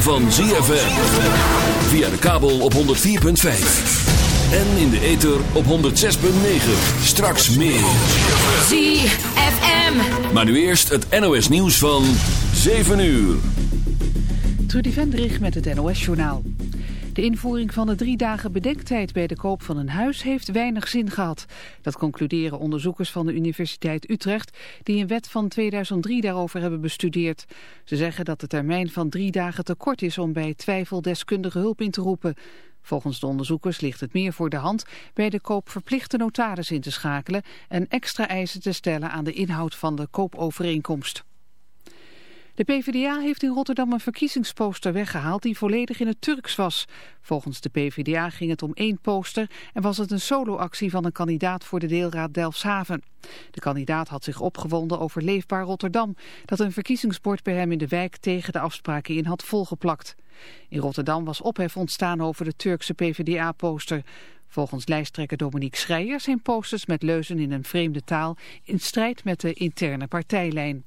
van ZFM. Via de kabel op 104.5. En in de ether op 106.9. Straks meer. ZFM. Maar nu eerst het NOS nieuws van 7 uur. Trudy Vendrich met het NOS journaal. De invoering van de drie dagen bedenktijd bij de koop van een huis heeft weinig zin gehad. Dat concluderen onderzoekers van de Universiteit Utrecht die een wet van 2003 daarover hebben bestudeerd. Ze zeggen dat de termijn van drie dagen te kort is om bij twijfel deskundige hulp in te roepen. Volgens de onderzoekers ligt het meer voor de hand bij de koop verplichte notaris in te schakelen en extra eisen te stellen aan de inhoud van de koopovereenkomst. De PvdA heeft in Rotterdam een verkiezingsposter weggehaald die volledig in het Turks was. Volgens de PvdA ging het om één poster en was het een soloactie van een kandidaat voor de deelraad Delfshaven. De kandidaat had zich opgewonden over Leefbaar Rotterdam, dat een verkiezingsbord bij hem in de wijk tegen de afspraken in had volgeplakt. In Rotterdam was ophef ontstaan over de Turkse PvdA-poster. Volgens lijsttrekker Dominique Schreier zijn posters met leuzen in een vreemde taal in strijd met de interne partijlijn.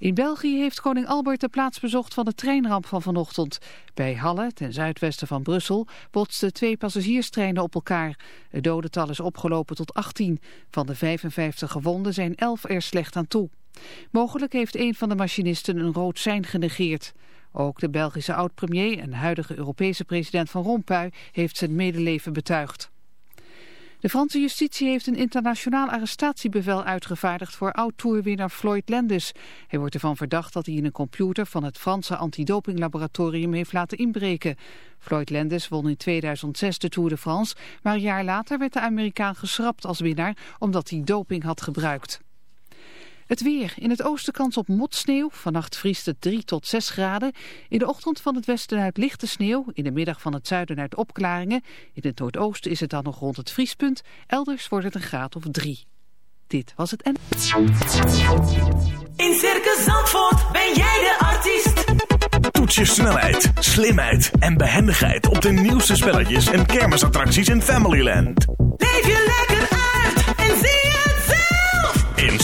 In België heeft koning Albert de plaats bezocht van de treinramp van vanochtend. Bij Halle, ten zuidwesten van Brussel, botsten twee passagierstreinen op elkaar. Het dodental is opgelopen tot 18. Van de 55 gewonden zijn 11 er slecht aan toe. Mogelijk heeft een van de machinisten een rood sein genegeerd. Ook de Belgische oud-premier en huidige Europese president Van Rompuy heeft zijn medeleven betuigd. De Franse justitie heeft een internationaal arrestatiebevel uitgevaardigd voor oud-toerwinnaar Floyd Landis. Hij wordt ervan verdacht dat hij in een computer van het Franse antidopinglaboratorium heeft laten inbreken. Floyd Landis won in 2006 de Tour de France, maar een jaar later werd de Amerikaan geschrapt als winnaar omdat hij doping had gebruikt. Het weer. In het oosten kans op motsneeuw. Vannacht vriest het 3 tot 6 graden. In de ochtend van het westen uit lichte sneeuw. In de middag van het zuiden uit opklaringen. In het noordoosten is het dan nog rond het vriespunt. Elders wordt het een graad of 3. Dit was het en... In Circus Zandvoort ben jij de artiest. Toets je snelheid, slimheid en behendigheid op de nieuwste spelletjes en kermisattracties in Familyland. Leef je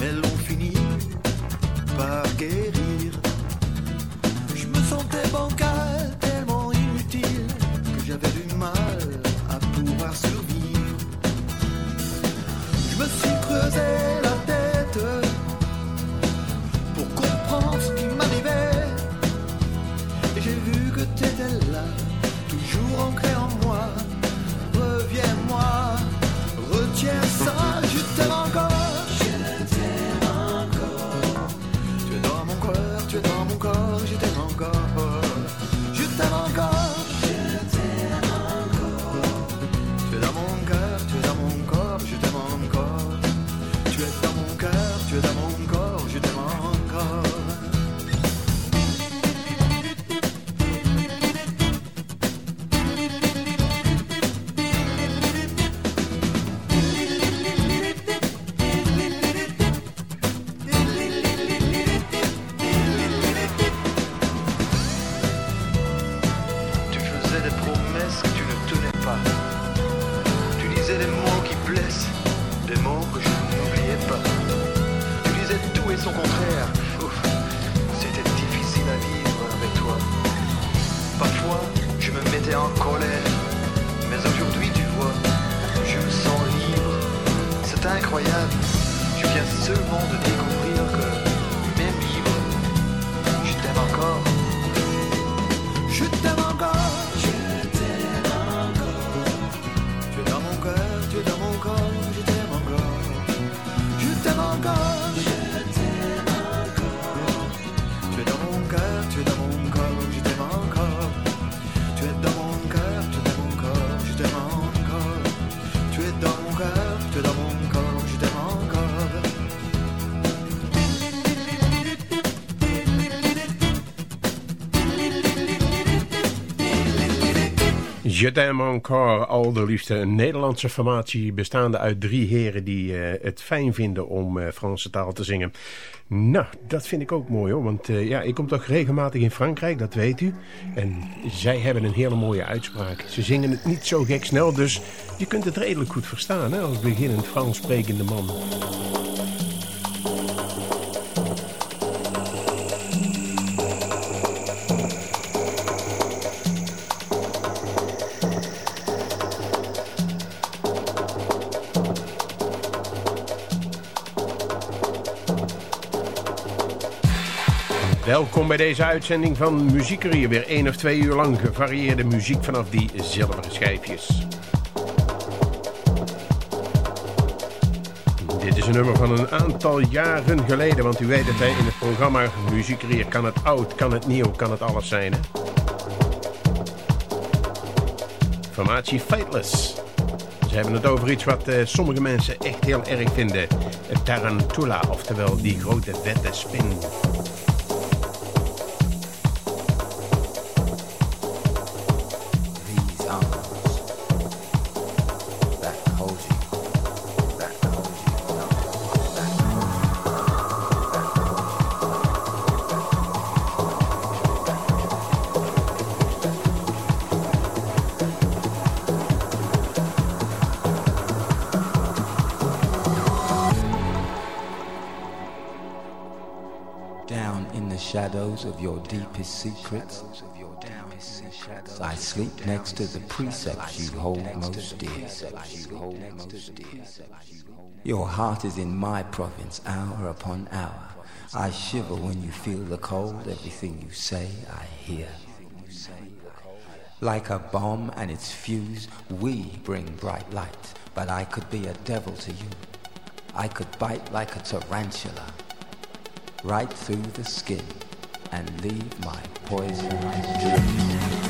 mais l'on finit par guérir. Je me sentais bancal, tellement inutile, que j'avais du mal à pouvoir survivre. Je me suis creusé la Je t'aime encore, al de liefste. Een Nederlandse formatie bestaande uit drie heren die eh, het fijn vinden om eh, Franse taal te zingen. Nou, dat vind ik ook mooi hoor. Want eh, ja, ik kom toch regelmatig in Frankrijk, dat weet u. En zij hebben een hele mooie uitspraak. Ze zingen het niet zo gek snel, dus je kunt het redelijk goed verstaan hè, als beginnend Frans sprekende man. Welkom bij deze uitzending van Muziekerie. Weer één of twee uur lang gevarieerde muziek vanaf die zilveren schijfjes. Dit is een nummer van een aantal jaren geleden, want u weet het, hè, in het programma Muziekerie kan het oud, kan het nieuw, kan het alles zijn. Hè? Formatie Fateless. Ze hebben het over iets wat eh, sommige mensen echt heel erg vinden. Tarantula, oftewel die grote vette spin. Shadows of your deepest secrets, I sleep next to the precepts you hold most dear. Your heart is in my province, hour upon hour. I shiver when you feel the cold. Everything you say, I hear. Like a bomb and its fuse, we bring bright light. But I could be a devil to you. I could bite like a tarantula, right through the skin, and leave my poison drip.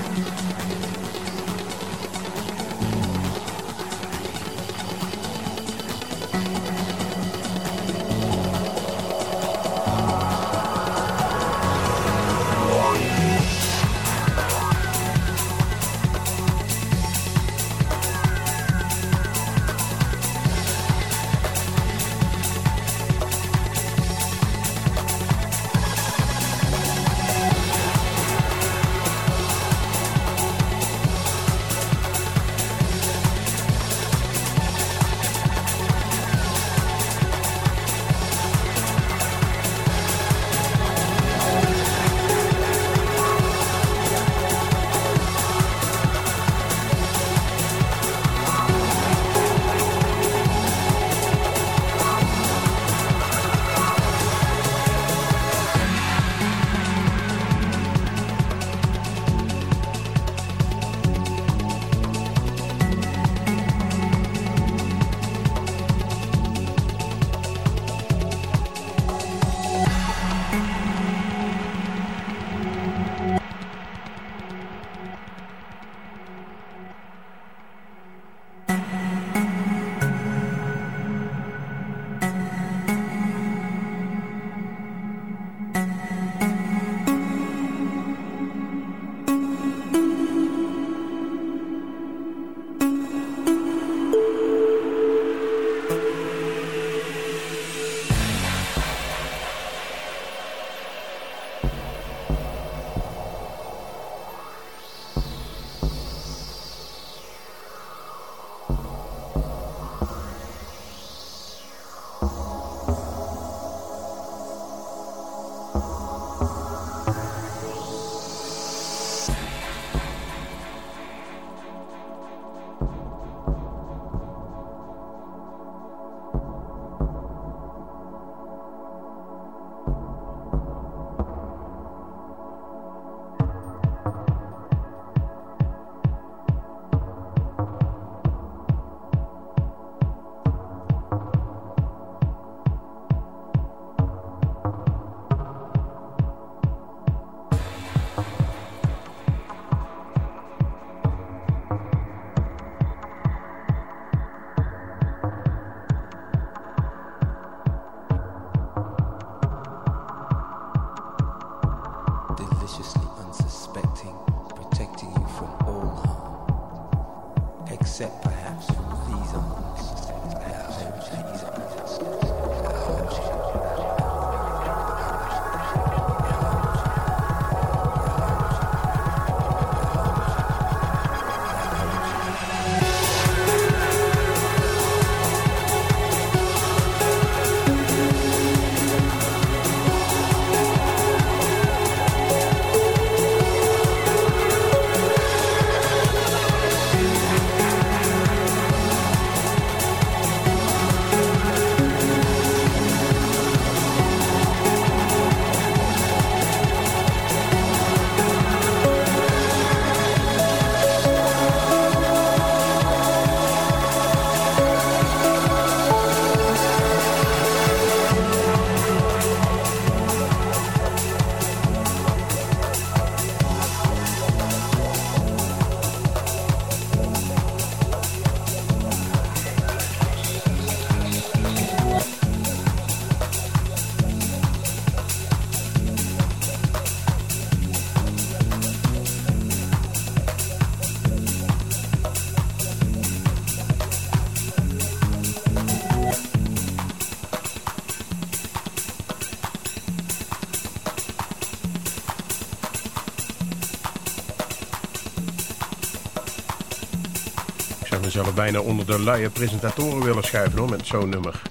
Bijna onder de luie presentatoren willen schuiven hoor, met zo'n nummer.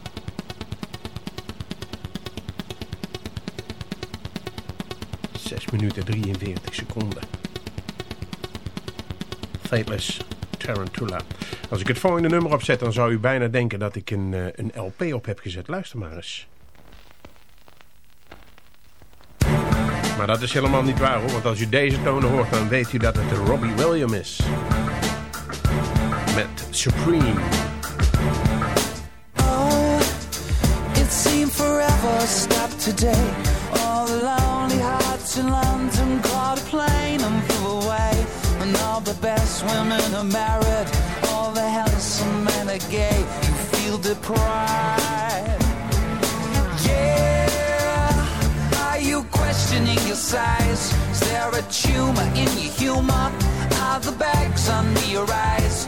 Zes minuten 43 seconden. Fateless Tarantula. Als ik het volgende nummer opzet, dan zou u bijna denken dat ik een, eh, een LP op heb gezet. Luister maar eens. Maar dat is helemaal niet waar hoor, want als u deze tonen hoort, dan weet u dat het Robbie Williams is. Supreme. Oh, it seemed forever today. All the lonely hearts in London caught a plane and flew away. And all the best women are married. All the handsome men are gay. You feel deprived. Yeah. Are you questioning your size? Is there a tumor in your humor? Are the bags under your eyes?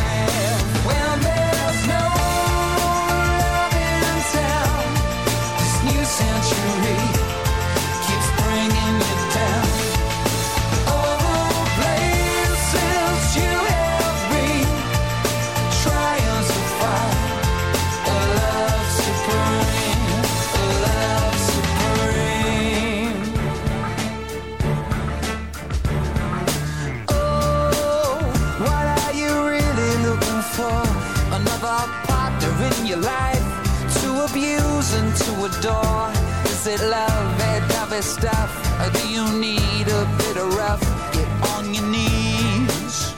It love, that dovey stuff? Or do you need a bit of rough? Get on your knees.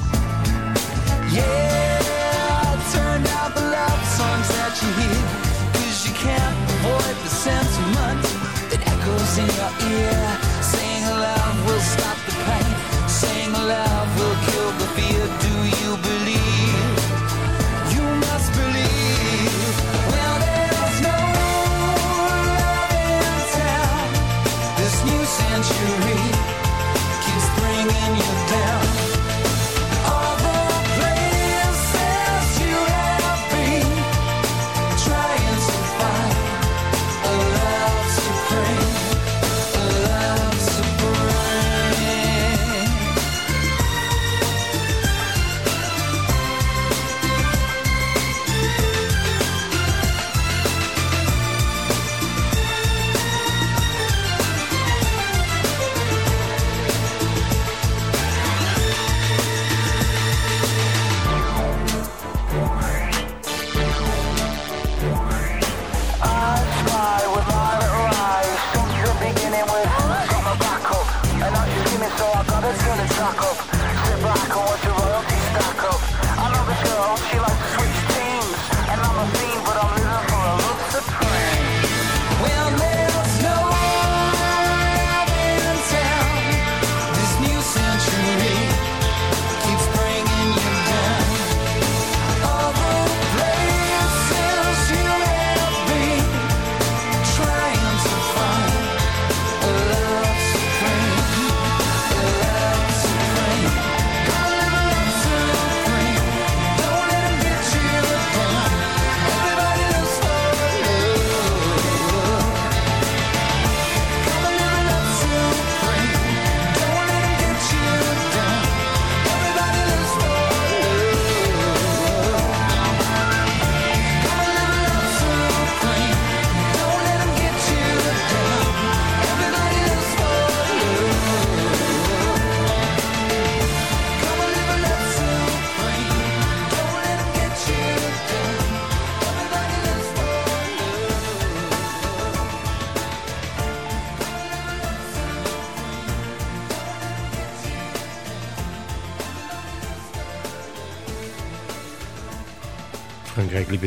Yeah, turn down the love songs that you hear. Cause you can't avoid the sentiment that echoes in your ear. Saying love will stop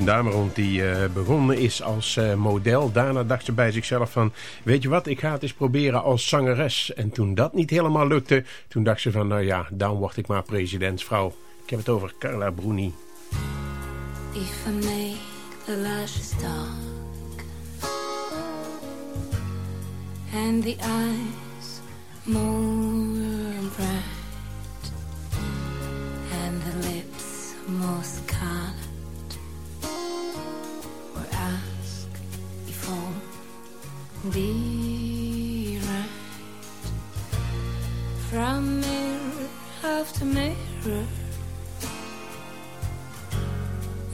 dame rond die uh, begonnen is als uh, model. Daarna dacht ze bij zichzelf van, weet je wat, ik ga het eens proberen als zangeres. En toen dat niet helemaal lukte, toen dacht ze van, nou ja, dan word ik maar presidentsvrouw. Ik heb het over Carla Bruni. If I made the lashes dark And the eyes more bright And the lips more scarlet be right from mirror after mirror.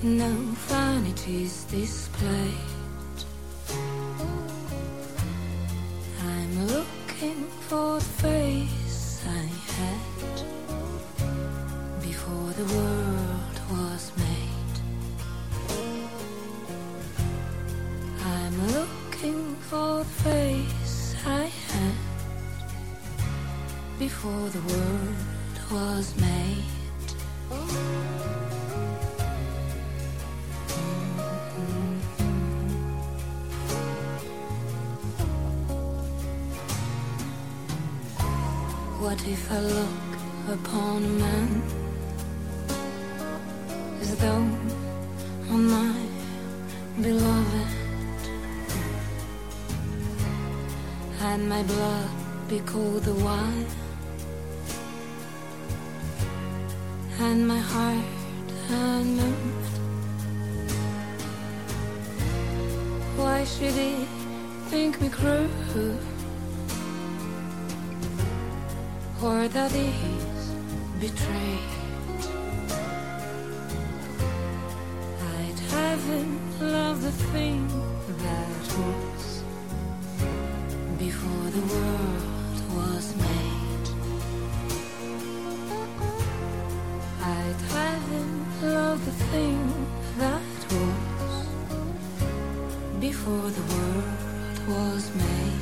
No vanities displayed. I'm looking for the face I had before the world the face I had before the world was made. What if I look upon a man as though on my beloved? And my blood be cold the wine. And my heart unmoved why should he think me cruel? Or that he's betrayed? I'd have him love the thing that was before the world was made. Him the thing that was before the world was made.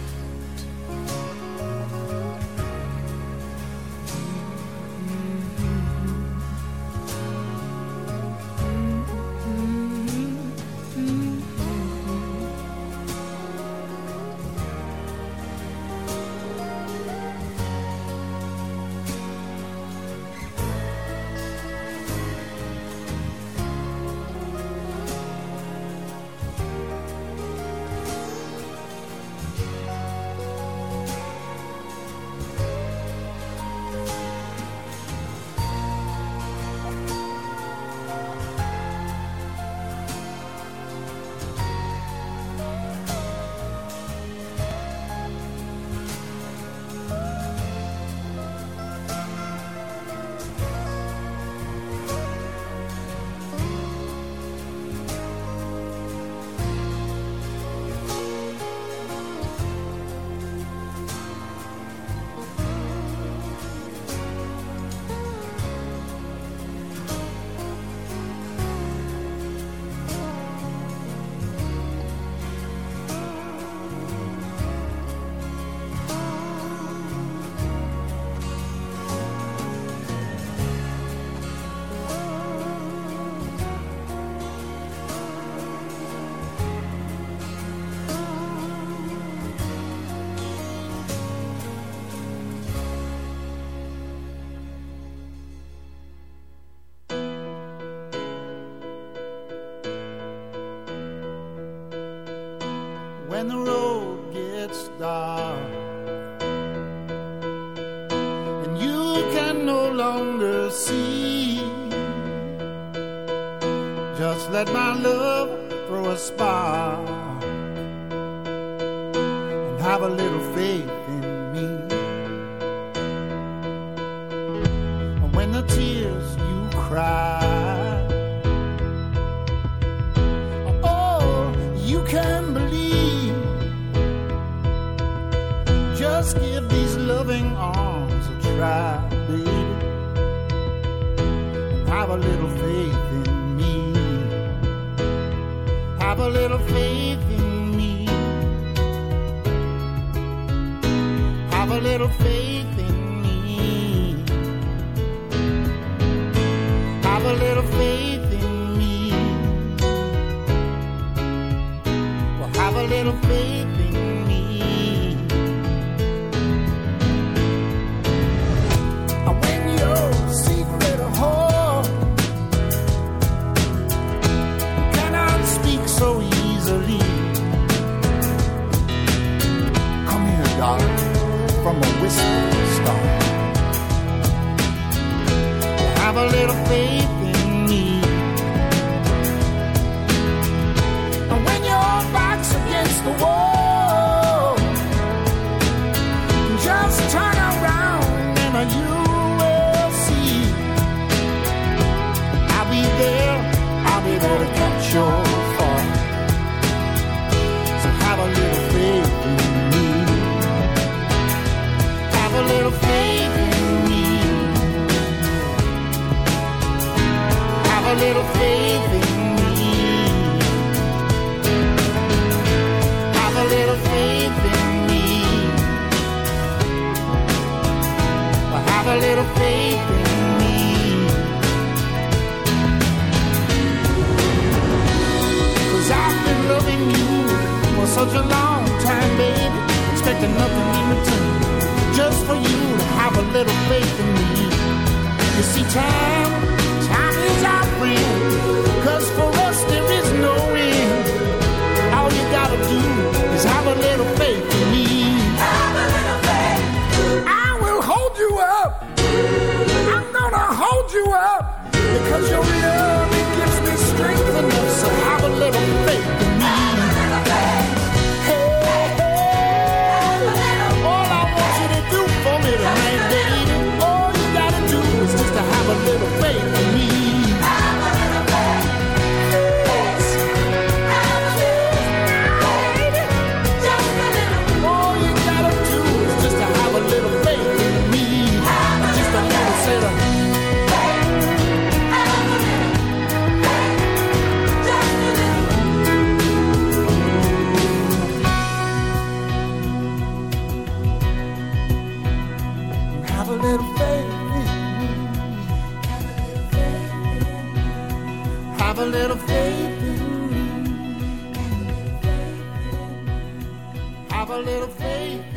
A little faith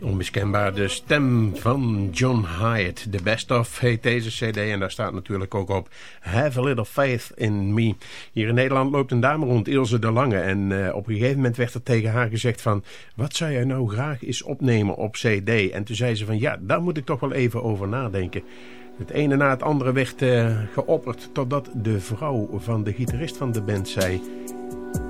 Onmiskenbaar de stem van John Hyatt. The Best Of heet deze cd en daar staat natuurlijk ook op Have a Little Faith in Me. Hier in Nederland loopt een dame rond, Ilse de Lange. En eh, op een gegeven moment werd er tegen haar gezegd van... wat zou jij nou graag eens opnemen op cd? En toen zei ze van ja, daar moet ik toch wel even over nadenken. Het ene na het andere werd eh, geopperd totdat de vrouw van de gitarist van de band zei...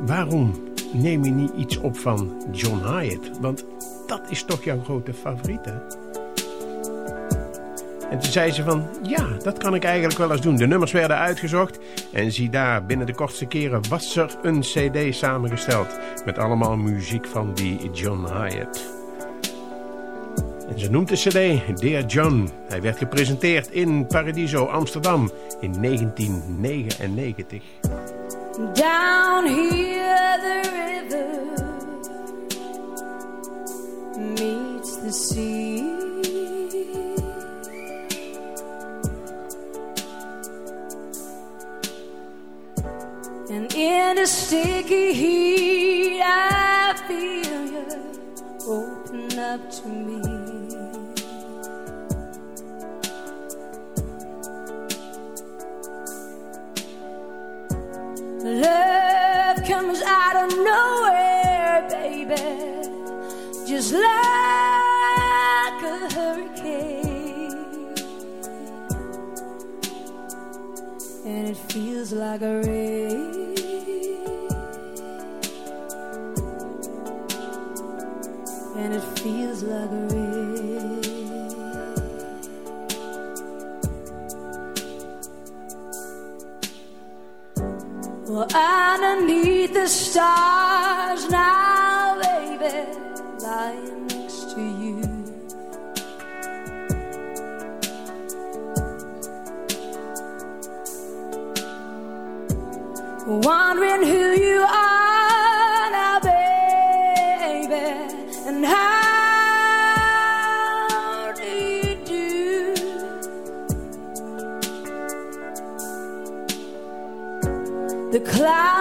waarom neem je niet iets op van John Hyatt? Want dat is toch jouw grote favoriet, hè? En toen zei ze van, ja, dat kan ik eigenlijk wel eens doen. De nummers werden uitgezocht en zie daar, binnen de kortste keren was er een cd samengesteld. Met allemaal muziek van die John Hyatt. En ze noemt de cd Dear John. Hij werd gepresenteerd in Paradiso, Amsterdam in 1999. Down here the river meets the sea. And in the sticky heat, I feel you open up to me. Love comes out of nowhere, baby, just like a hurricane. And it feels like a rain. And it feels like a rain. Underneath the stars now, baby, lying next to you. Wondering who you do?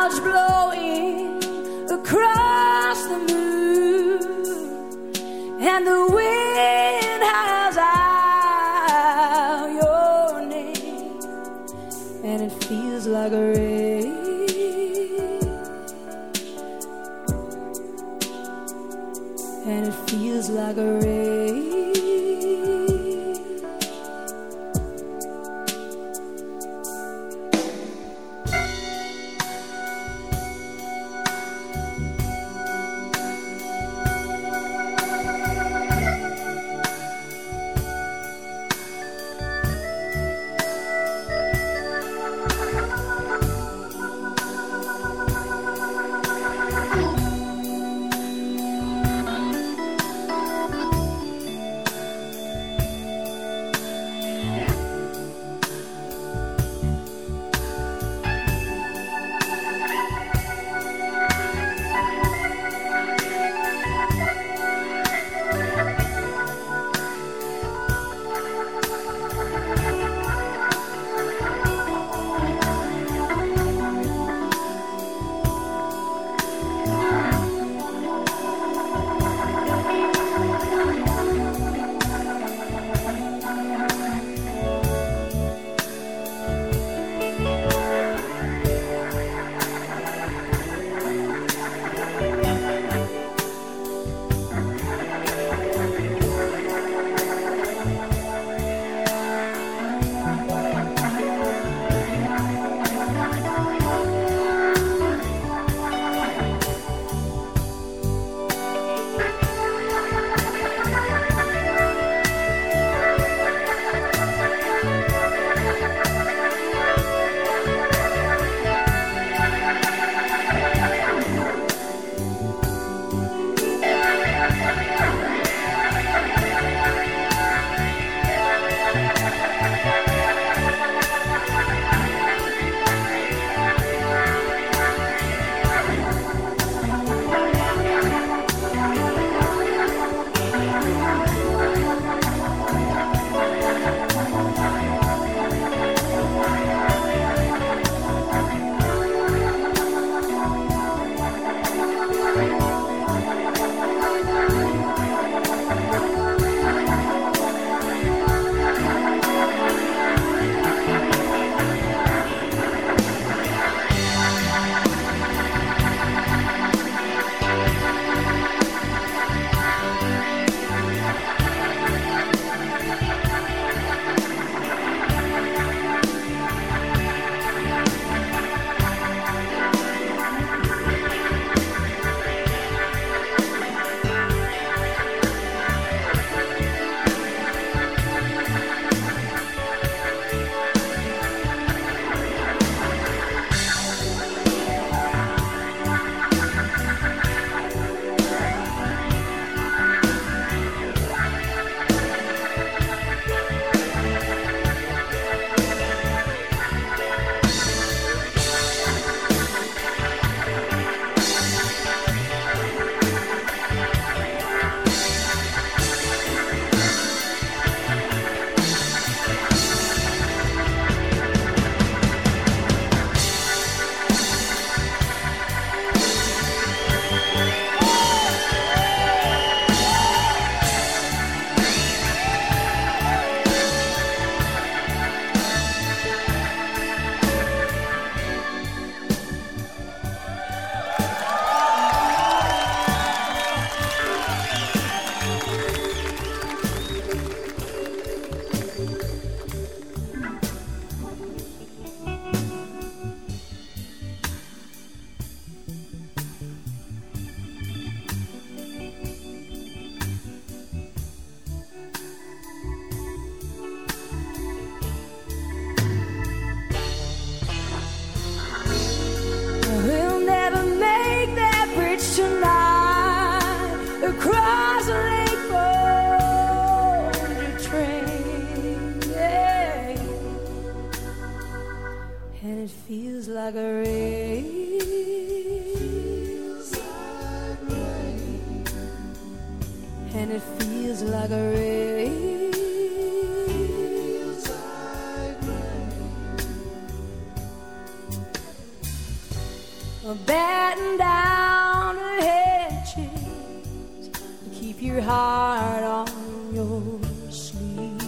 Batten down the hedges, keep your heart on your sleeve.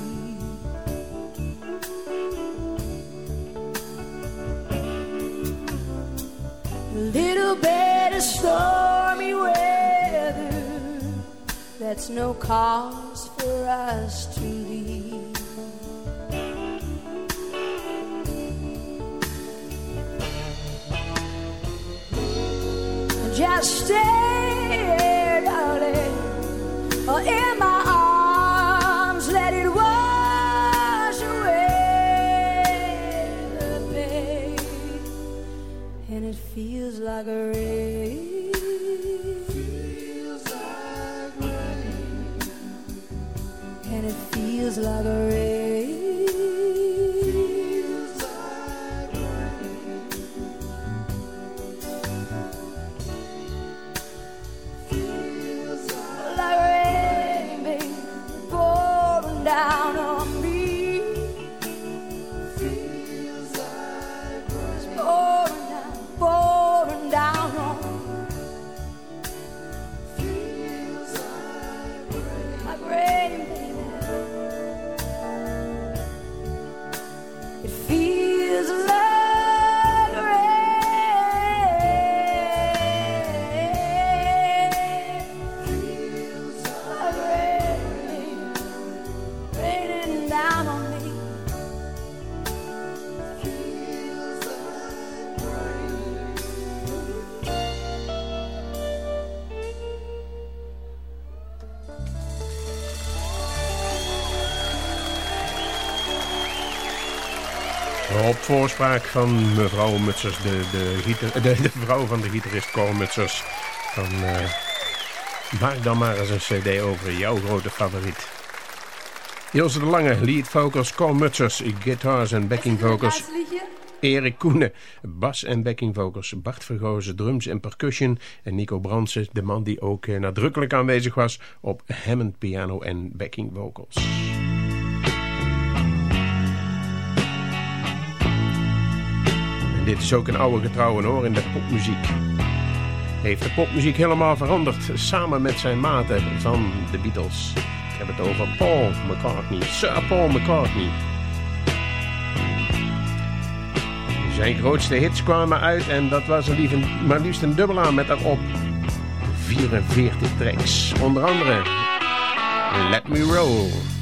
A little bit of stormy weather, that's no cause for us stay, darling, uh, in my arms, let it wash away the pain, and it feels like a Op voorspraak van mevrouw Mutsers, de, de, de, de vrouw van de gitarist Cor Mutsers. Van, eh, maak dan maar eens een cd over jouw grote favoriet. Ilse de Lange, lead vocals, Cor Mutsers, guitars en backing vocals. Erik Koenen, bas en backing vocals. Bart Vergozen, drums en percussion. En Nico Brandsen, de man die ook eh, nadrukkelijk aanwezig was op Hammond piano en backing vocals. Dit is ook een oude getrouwen hoor in de popmuziek. Heeft de popmuziek helemaal veranderd samen met zijn maten van de Beatles. Ik heb het over Paul McCartney, Sir Paul McCartney. Zijn grootste hits kwamen uit en dat was een maar liefst een dubbelaar met daarop 44 tracks. Onder andere Let Me Roll.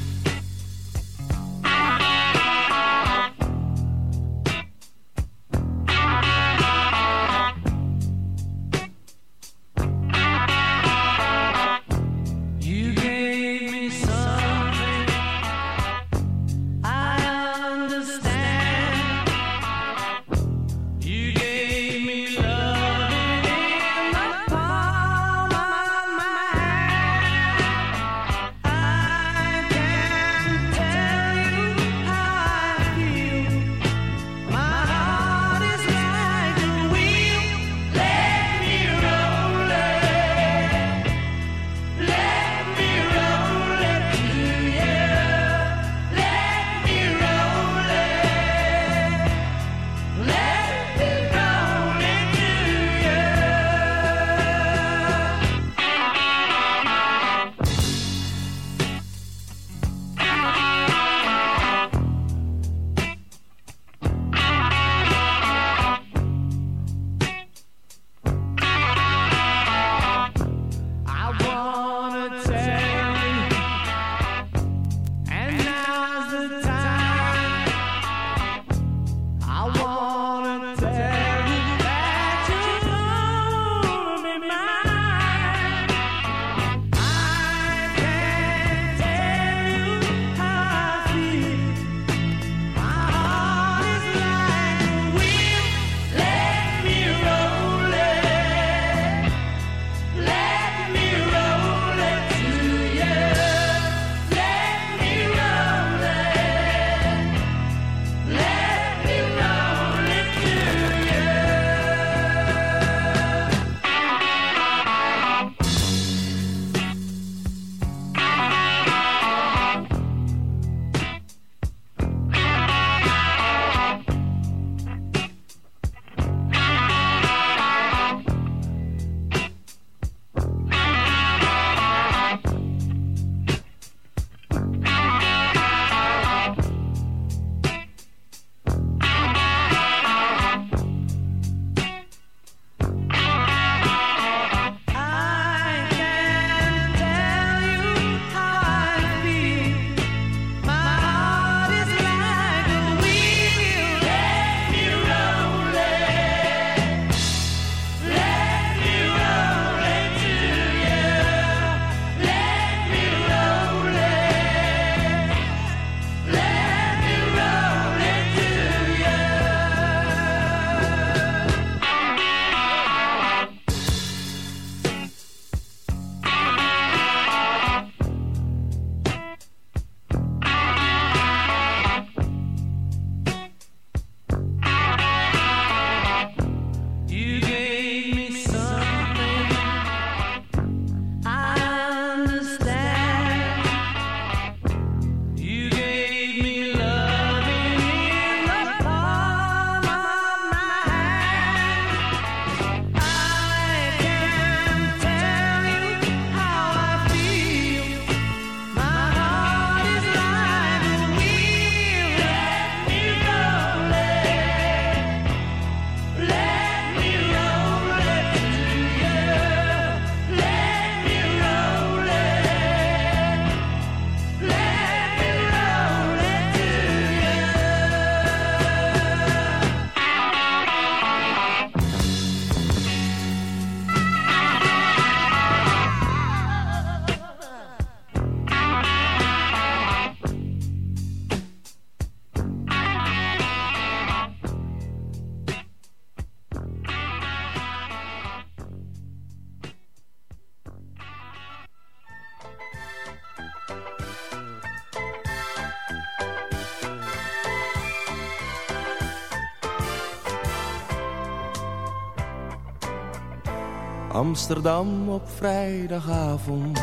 Amsterdam op vrijdagavond.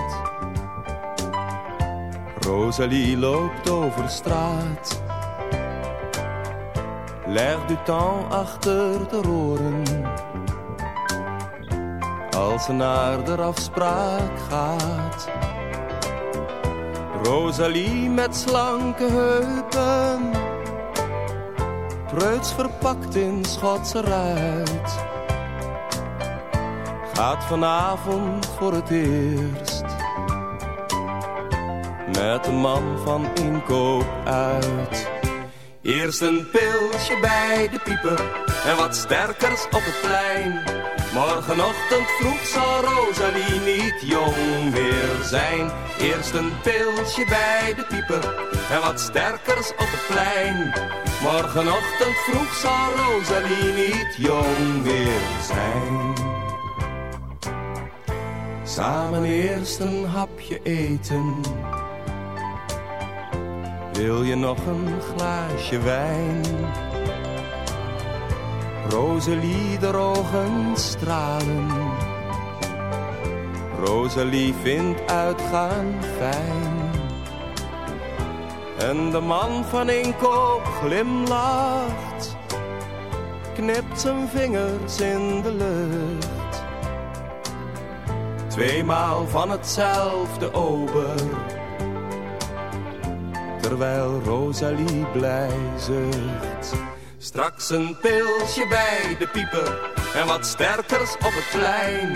Rosalie loopt over straat. L'air du temps achter de oren. Als ze naar de afspraak gaat. Rosalie met slanke heupen. Preuts verpakt in Schotse ruit. Gaat vanavond voor het eerst. Met de man van inkoop uit. Eerst een pilsje bij de pieper en wat sterkers op het plein. Morgenochtend vroeg zal Rosalie niet jong meer zijn. Eerst een pilsje bij de pieper en wat sterkers op het plein. Morgenochtend vroeg zal Rosalie niet jong meer zijn. Samen eerst een hapje eten. Wil je nog een glaasje wijn? Rosalie, de ogen stralen. Rosalie vindt uitgaan fijn. En de man van inkoop glimlacht. Knipt zijn vingers in de lucht. Tweemaal van hetzelfde ober. Terwijl Rosalie blij zucht. Straks een pilsje bij de pieper en wat sterkers op het plein.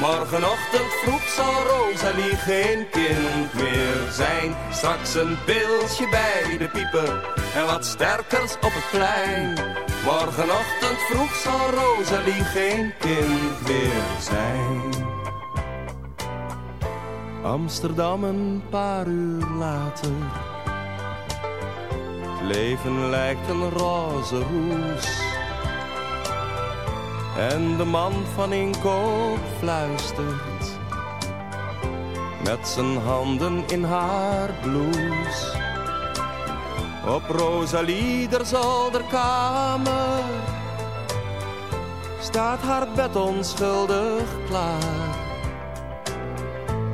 Morgenochtend vroeg zal Rosalie geen kind meer zijn. Straks een pilsje bij de pieper en wat sterkers op het plein. Morgenochtend vroeg zal Rosalie geen kind meer zijn. Amsterdam een paar uur later. Het leven lijkt een roze roes. En de man van inkoop fluistert. Met zijn handen in haar blouse. Op Rosalie der zolderkamer. Staat haar bed onschuldig klaar.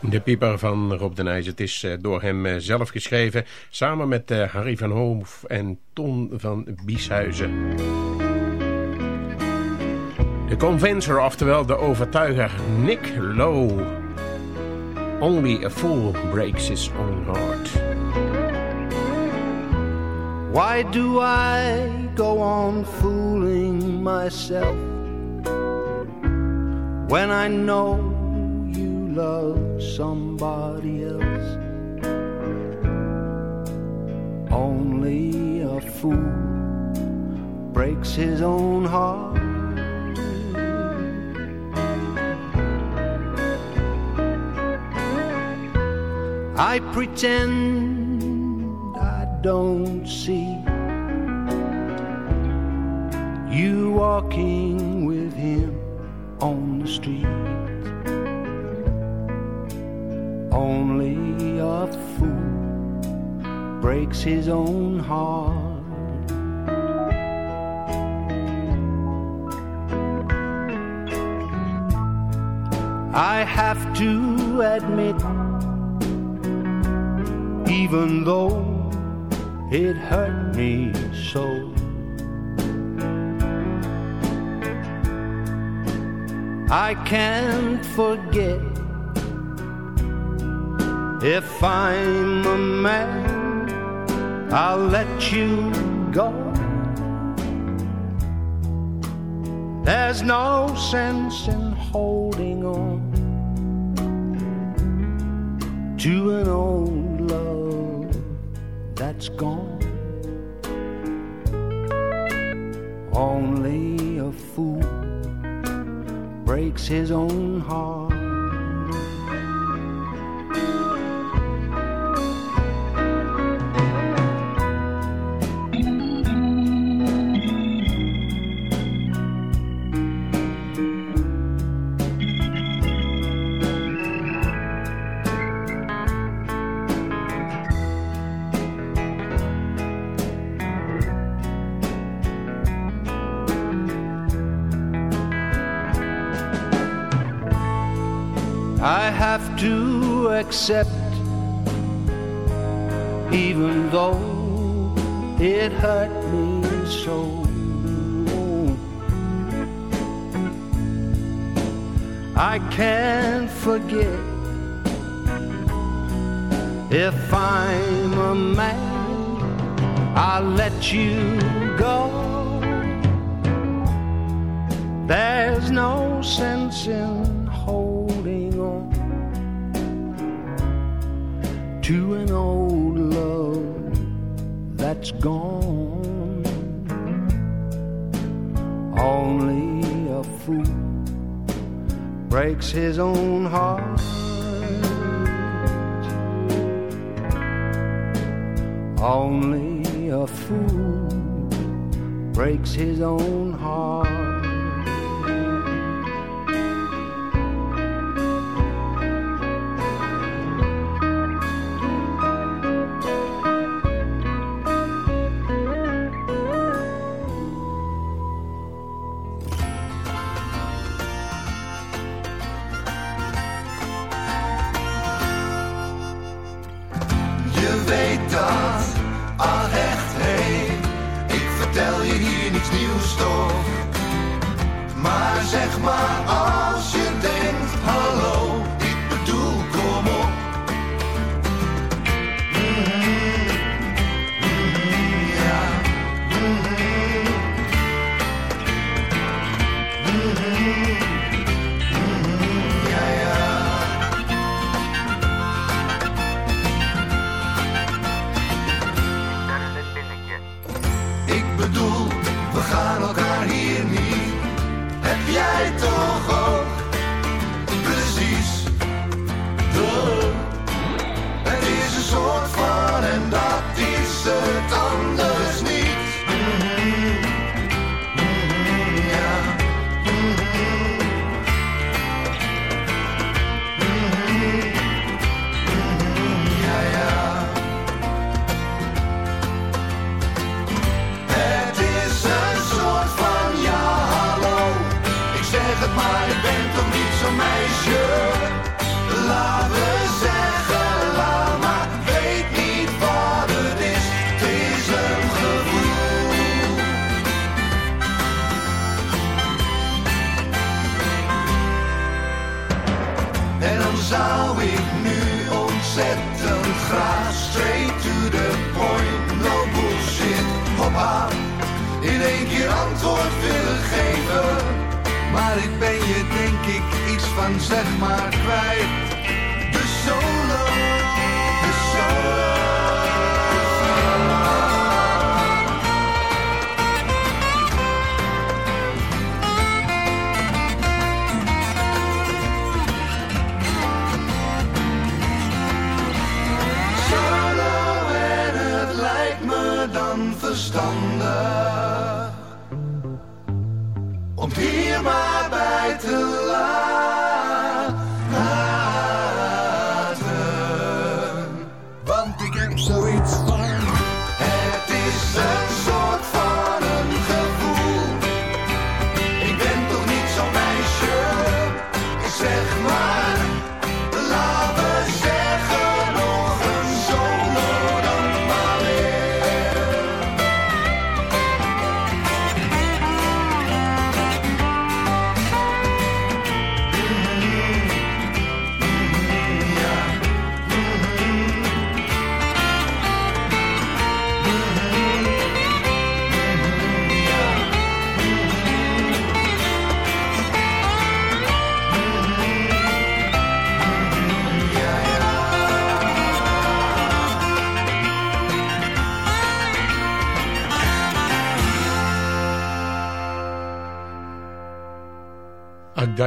De pieper van Rob de Nijs. Het is eh, door hem eh, zelf geschreven. Samen met eh, Harry van Hoof en Ton van Bieshuizen. De convincer, oftewel de overtuiger Nick Lowe. Only a fool breaks his own heart. Why do I go on fooling myself when I know love somebody else? Only a fool breaks his own heart. I pretend I don't see you walking with him on the street. Only a fool breaks his own heart. I have to admit even though it hurt me so. I can't forget if I'm a man, I'll let you go. There's no sense in holding on to an old love that's gone. Only a fool breaks his own heart I have to accept, even though it hurt me so. I can't forget if I'm a man, I'll let you go. There's no sense in old love that's gone. Only a fool breaks his own heart. Only a fool breaks his own heart.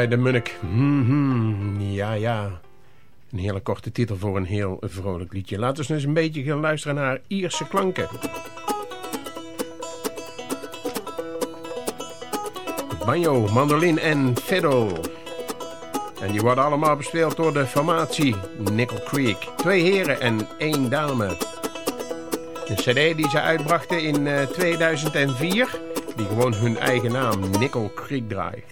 De Munnik. Mhm, ja, ja. Een hele korte titel voor een heel vrolijk liedje. Laten we eens een beetje gaan luisteren naar Ierse klanken. Banjo, mandolin en fiddle. En die worden allemaal bespeeld door de formatie Nickel Creek. Twee heren en één dame. Een cd die ze uitbrachten in eh, 2004... die gewoon hun eigen naam Nickel Creek draait.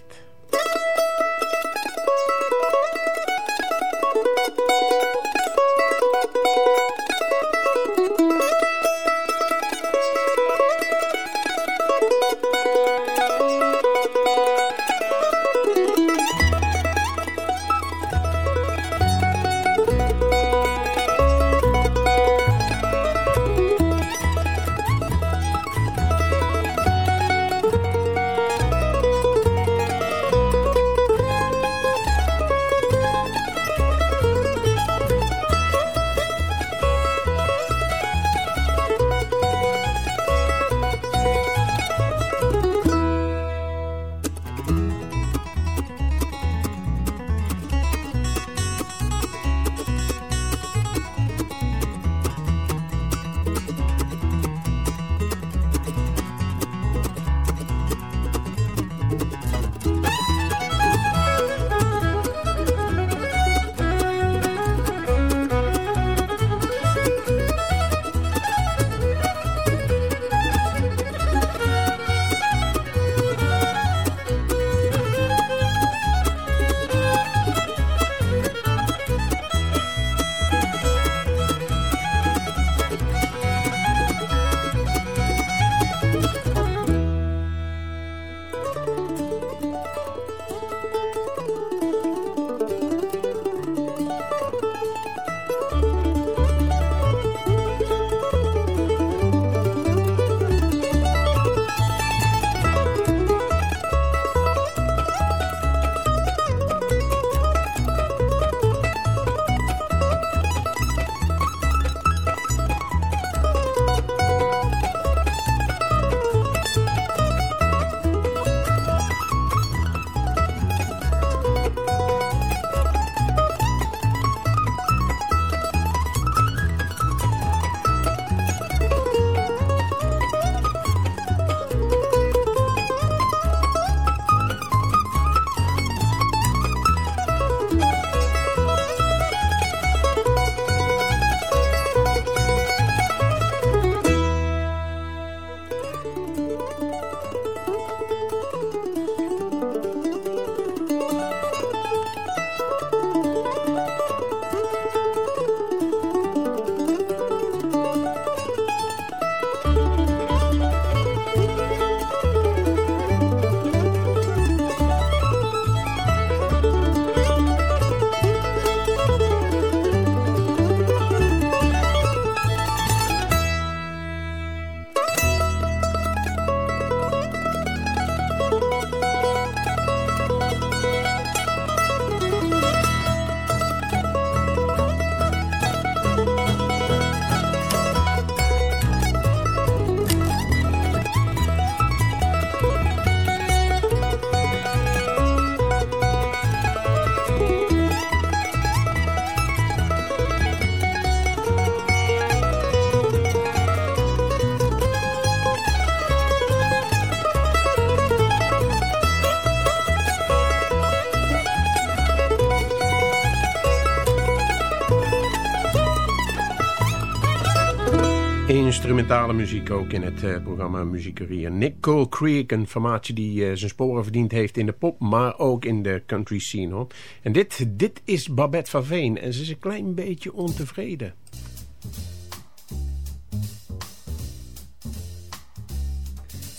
Instrumentale muziek ook in het uh, programma Muziekcarrière. Nick Creek, een formatie die uh, zijn sporen verdiend heeft in de pop, maar ook in de country scene. Hoor. En dit, dit is Babette van Veen en ze is een klein beetje ontevreden.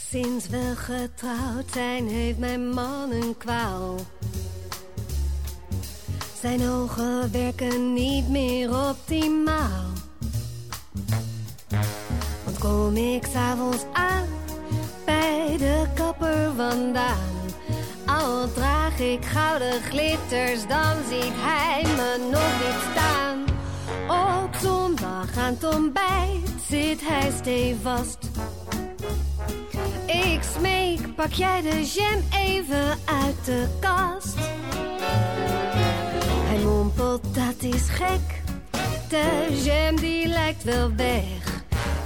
Sinds we getrouwd zijn heeft mijn man een kwaal. Zijn ogen werken niet meer optimaal. Kom ik s'avonds aan bij de kapper vandaan. Al draag ik gouden glitters, dan ziet hij me nog niet staan. Op zondag aan het ontbijt zit hij stevast. Ik smeek, pak jij de jam even uit de kast. Hij mompelt, dat is gek. De jam die lijkt wel weg.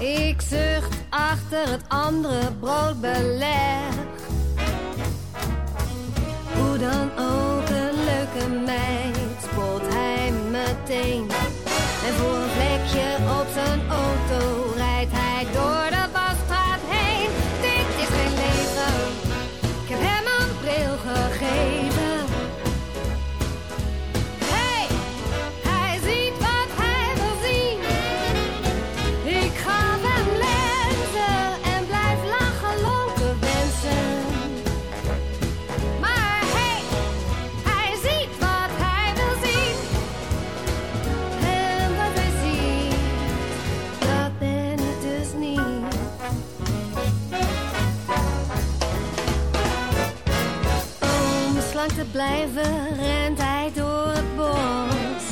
Ik zucht achter het andere broodbeleg. Hoe dan ook een leuke meid spot hij meteen. En voor een vlekje op zijn blijven, rent hij door het bos.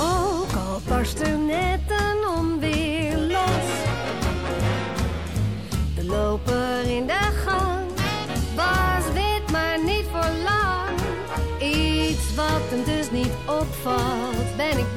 Ook al barst er net een onweer los. De loper in de gang was wit, maar niet voor lang. Iets wat hem dus niet opvalt, ben ik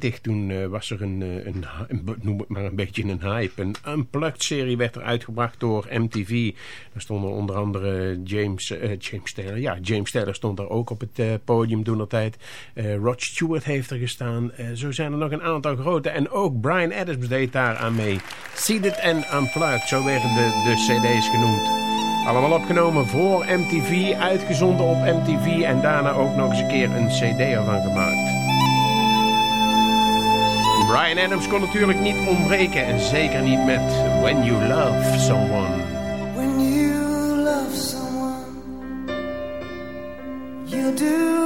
1990, toen eh, was er een, eh, een, noem het maar een beetje een hype. Een Unplugged serie werd er uitgebracht door MTV. Daar stonden onder andere James, eh, James Taylor. Ja, James Taylor stond daar ook op het podium toen dat tijd. Rod Stewart heeft er gestaan. Zo zijn er nog een aantal grote. En ook Brian Adams deed daar aan mee. Seeded en Unplugged, zo werden de, de cd's genoemd. Allemaal opgenomen voor MTV, uitgezonden op MTV en daarna ook nog eens een keer een cd ervan gemaakt. Brian Adams kon natuurlijk niet ontbreken en zeker niet met When You Love Someone. When you love someone, you do